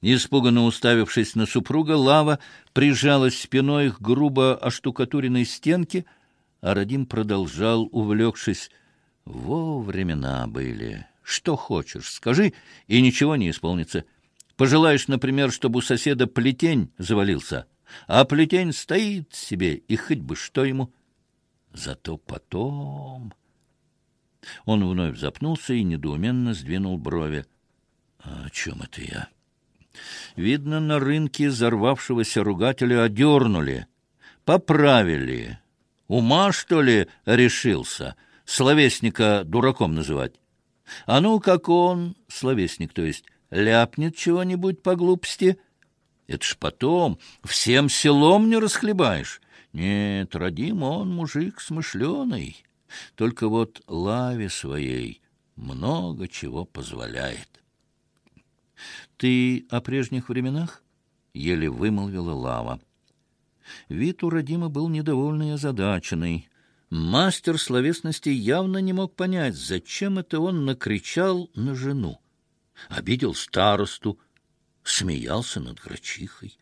Испуганно уставившись на супруга, Лава прижалась спиной к грубо оштукатуренной стенке, а Радим продолжал, увлекшись. Во времена были. Что хочешь, скажи, и ничего не исполнится. Пожелаешь, например, чтобы у соседа плетень завалился, а плетень стоит себе, и хоть бы что ему. Зато потом... Он вновь запнулся и недоуменно сдвинул брови. «А — О чем это я? Видно, на рынке взорвавшегося ругателя одернули, поправили. Ума, что ли, решился словесника дураком называть? А ну, как он, словесник, то есть, ляпнет чего-нибудь по глупости, это ж потом всем селом не расхлебаешь. Нет, родим он мужик смышленый, только вот лаве своей много чего позволяет. «Ты о прежних временах?» — еле вымолвила Лава. Вид у Родима был недовольный и озадаченный. Мастер словесности явно не мог понять, зачем это он накричал на жену. Обидел старосту, смеялся над грачихой.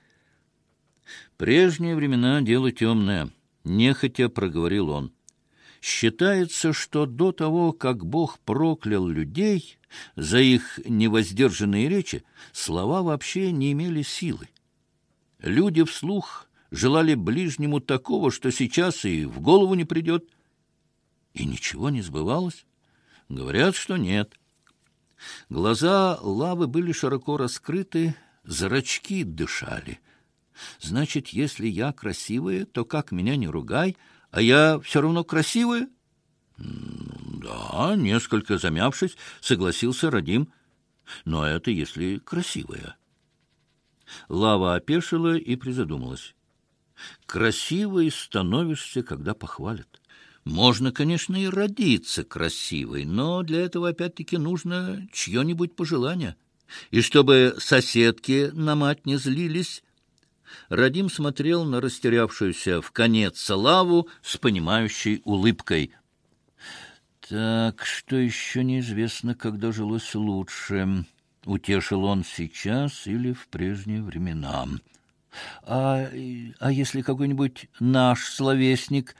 «Прежние времена — дело темное», — нехотя проговорил он. Считается, что до того, как Бог проклял людей за их невоздержанные речи, слова вообще не имели силы. Люди вслух желали ближнему такого, что сейчас и в голову не придет. И ничего не сбывалось. Говорят, что нет. Глаза лавы были широко раскрыты, зрачки дышали. Значит, если я красивая, то как меня не ругай — а я все равно красивая? — Да, несколько замявшись, согласился Радим. Но это если красивая. Лава опешила и призадумалась. Красивой становишься, когда похвалят. Можно, конечно, и родиться красивой, но для этого опять-таки нужно чье-нибудь пожелание. И чтобы соседки на мать не злились, Радим смотрел на растерявшуюся в конец славу с понимающей улыбкой. «Так, что еще неизвестно, когда жилось лучше, утешил он сейчас или в прежние времена. А, а если какой-нибудь наш словесник,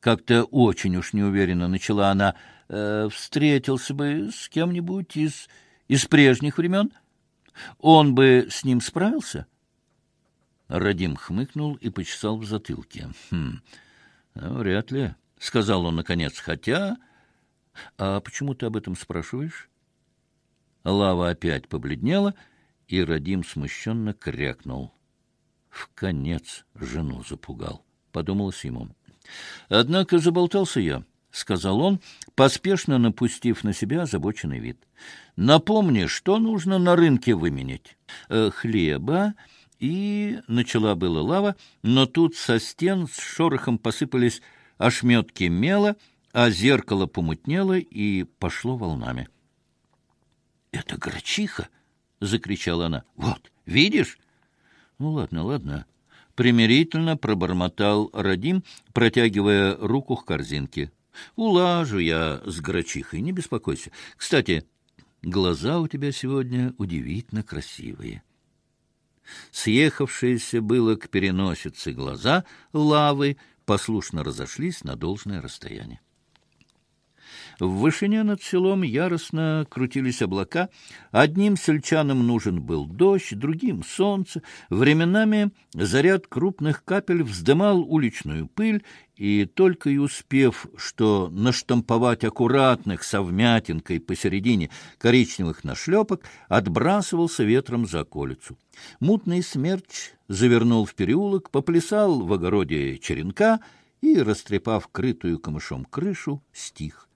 как-то очень уж неуверенно начала она, э, встретился бы с кем-нибудь из, из прежних времен, он бы с ним справился?» Радим хмыкнул и почесал в затылке. «Хм, ну, вряд ли», — сказал он наконец, — «хотя...» «А почему ты об этом спрашиваешь?» Лава опять побледнела, и Радим смущенно крякнул. «В конец жену запугал», — подумалось ему. «Однако заболтался я», — сказал он, поспешно напустив на себя озабоченный вид. «Напомни, что нужно на рынке выменять? Э, хлеба...» И начала была лава, но тут со стен с шорохом посыпались ошметки мела, а зеркало помутнело и пошло волнами. — Это грачиха! — закричала она. — Вот, видишь? — Ну, ладно, ладно. Примирительно пробормотал Радим, протягивая руку к корзинке. — Улажу я с грачихой, не беспокойся. Кстати, глаза у тебя сегодня удивительно красивые. — Съехавшиеся было к переносице глаза лавы послушно разошлись на должное расстояние. В вышине над селом яростно крутились облака. Одним сельчанам нужен был дождь, другим — солнце. Временами заряд крупных капель вздымал уличную пыль, и только и успев, что наштамповать аккуратных со вмятинкой посередине коричневых нашлепок, отбрасывался ветром за околицу. Мутный смерч завернул в переулок, поплясал в огороде черенка и, растрепав крытую камышом крышу, стих.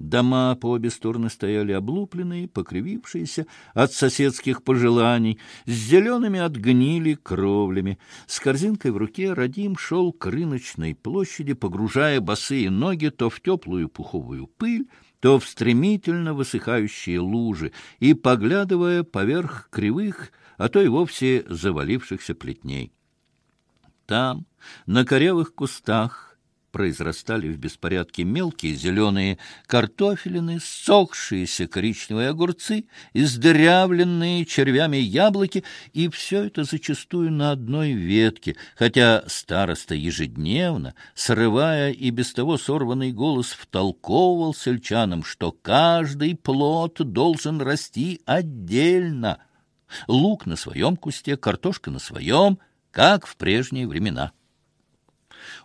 Дома по обе стороны стояли облупленные, покривившиеся от соседских пожеланий, с зелеными от гнили кровлями. С корзинкой в руке Радим шел к рыночной площади, погружая босые ноги то в теплую пуховую пыль, то в стремительно высыхающие лужи, и поглядывая поверх кривых, а то и вовсе завалившихся плетней. Там, на корявых кустах, произрастали в беспорядке мелкие зеленые картофелины, сохшиеся коричневые огурцы, издырявленные червями яблоки, и все это зачастую на одной ветке, хотя староста ежедневно, срывая и без того сорванный голос, втолковывал сельчанам, что каждый плод должен расти отдельно. Лук на своем кусте, картошка на своем, как в прежние времена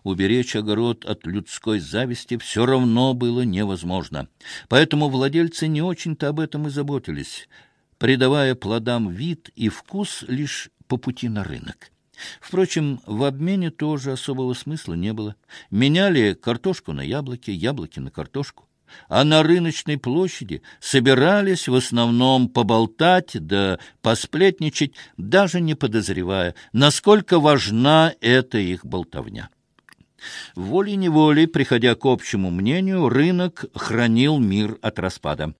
уберечь огород от людской зависти все равно было невозможно. Поэтому владельцы не очень-то об этом и заботились, придавая плодам вид и вкус лишь по пути на рынок. Впрочем, в обмене тоже особого смысла не было. Меняли картошку на яблоки, яблоки на картошку. А на рыночной площади собирались в основном поболтать да посплетничать, даже не подозревая, насколько важна эта их болтовня. Волей-неволей, приходя к общему мнению, рынок хранил мир от распада.